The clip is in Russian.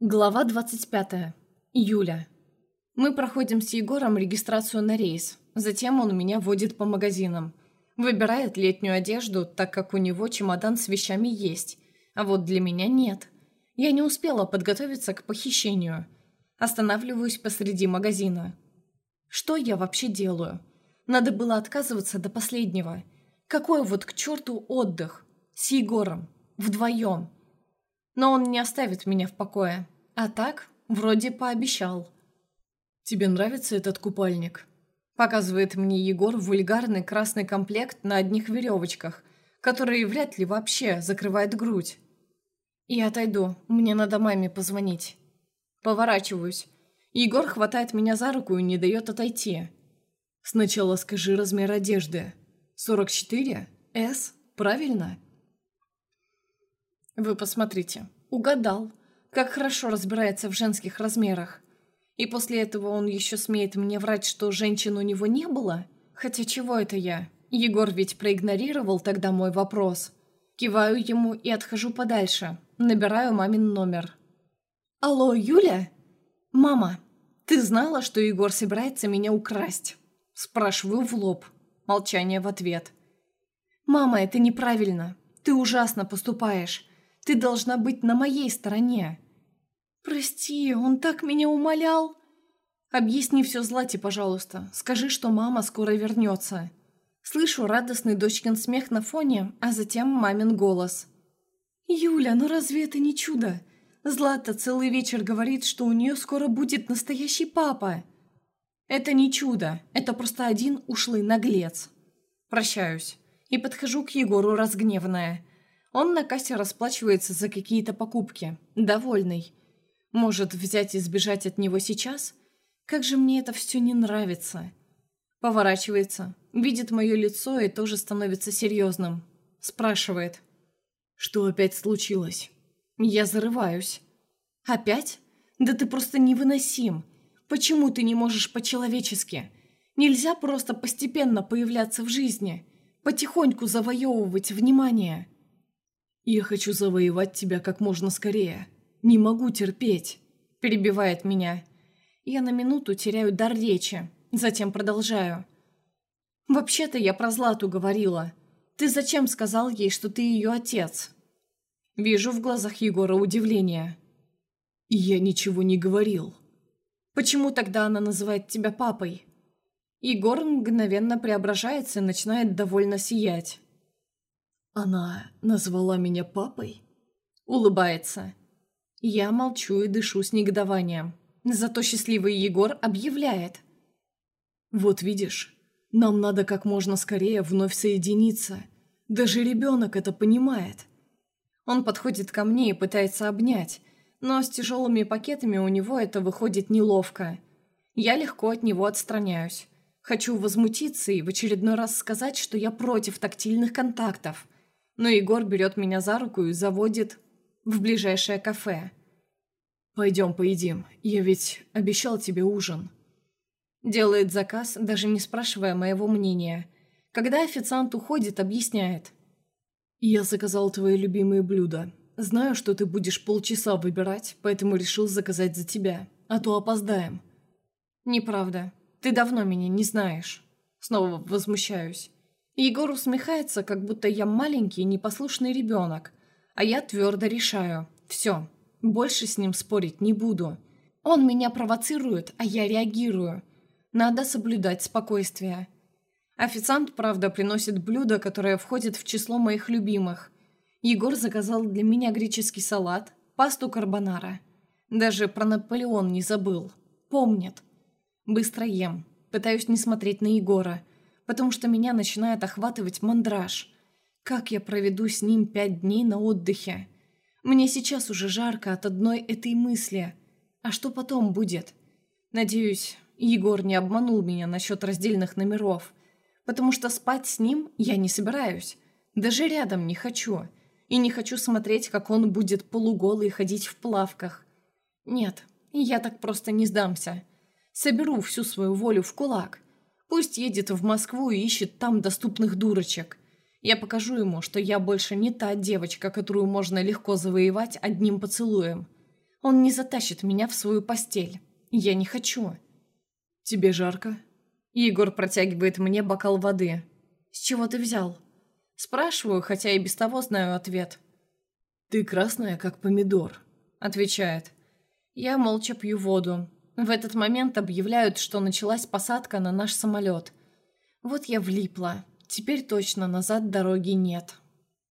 Глава 25. Юля. Мы проходим с Егором регистрацию на рейс. Затем он меня водит по магазинам. Выбирает летнюю одежду, так как у него чемодан с вещами есть. А вот для меня нет. Я не успела подготовиться к похищению. Останавливаюсь посреди магазина. Что я вообще делаю? Надо было отказываться до последнего. Какой вот к черту отдых? С Егором. Вдвоем. Но он не оставит меня в покое. А так, вроде пообещал. «Тебе нравится этот купальник?» Показывает мне Егор вульгарный красный комплект на одних веревочках, которые вряд ли вообще закрывают грудь. Я отойду, мне надо маме позвонить. Поворачиваюсь. Егор хватает меня за руку и не дает отойти. «Сначала скажи размер одежды. 44? С? Правильно?» Вы посмотрите. Угадал. Как хорошо разбирается в женских размерах. И после этого он еще смеет мне врать, что женщин у него не было? Хотя чего это я? Егор ведь проигнорировал тогда мой вопрос. Киваю ему и отхожу подальше. Набираю мамин номер. «Алло, Юля?» «Мама, ты знала, что Егор собирается меня украсть?» Спрашиваю в лоб. Молчание в ответ. «Мама, это неправильно. Ты ужасно поступаешь. Ты должна быть на моей стороне». «Прости, он так меня умолял». «Объясни все Злате, пожалуйста. Скажи, что мама скоро вернется». Слышу радостный дочкин смех на фоне, а затем мамин голос. «Юля, ну разве это не чудо? Злата целый вечер говорит, что у нее скоро будет настоящий папа». «Это не чудо, это просто один ушлый наглец». Прощаюсь и подхожу к Егору разгневанная. Он на кассе расплачивается за какие-то покупки. Довольный. Может, взять и сбежать от него сейчас? Как же мне это все не нравится. Поворачивается, видит мое лицо и тоже становится серьезным. Спрашивает. Что опять случилось? Я зарываюсь. Опять? Да ты просто невыносим. Почему ты не можешь по-человечески? Нельзя просто постепенно появляться в жизни. Потихоньку завоевывать внимание. «Я хочу завоевать тебя как можно скорее. Не могу терпеть», – перебивает меня. Я на минуту теряю дар речи, затем продолжаю. «Вообще-то я про Злату говорила. Ты зачем сказал ей, что ты ее отец?» Вижу в глазах Егора удивление. «Я ничего не говорил». «Почему тогда она называет тебя папой?» Егор мгновенно преображается и начинает довольно сиять. Она назвала меня папой? Улыбается. Я молчу и дышу с негодованием. Зато счастливый Егор объявляет. Вот видишь, нам надо как можно скорее вновь соединиться. Даже ребенок это понимает. Он подходит ко мне и пытается обнять, но с тяжелыми пакетами у него это выходит неловко. Я легко от него отстраняюсь. Хочу возмутиться и в очередной раз сказать, что я против тактильных контактов – но Егор берет меня за руку и заводит в ближайшее кафе. «Пойдем поедим, я ведь обещал тебе ужин». Делает заказ, даже не спрашивая моего мнения. Когда официант уходит, объясняет. «Я заказал твои любимые блюда. Знаю, что ты будешь полчаса выбирать, поэтому решил заказать за тебя, а то опоздаем». «Неправда. Ты давно меня не знаешь». Снова возмущаюсь. Егор усмехается, как будто я маленький непослушный ребенок, а я твердо решаю. Все, больше с ним спорить не буду. Он меня провоцирует, а я реагирую. Надо соблюдать спокойствие. Официант, правда, приносит блюдо, которое входит в число моих любимых. Егор заказал для меня греческий салат, пасту карбонара. Даже про Наполеон не забыл. Помнит. Быстро ем. Пытаюсь не смотреть на Егора потому что меня начинает охватывать мандраж. Как я проведу с ним пять дней на отдыхе? Мне сейчас уже жарко от одной этой мысли. А что потом будет? Надеюсь, Егор не обманул меня насчет раздельных номеров, потому что спать с ним я не собираюсь. Даже рядом не хочу. И не хочу смотреть, как он будет полуголый ходить в плавках. Нет, я так просто не сдамся. Соберу всю свою волю в кулак – Пусть едет в Москву и ищет там доступных дурочек. Я покажу ему, что я больше не та девочка, которую можно легко завоевать одним поцелуем. Он не затащит меня в свою постель. Я не хочу. Тебе жарко? Егор протягивает мне бокал воды. С чего ты взял? Спрашиваю, хотя и без того знаю ответ. Ты красная, как помидор, отвечает. Я молча пью воду. В этот момент объявляют, что началась посадка на наш самолет. Вот я влипла. Теперь точно назад дороги нет.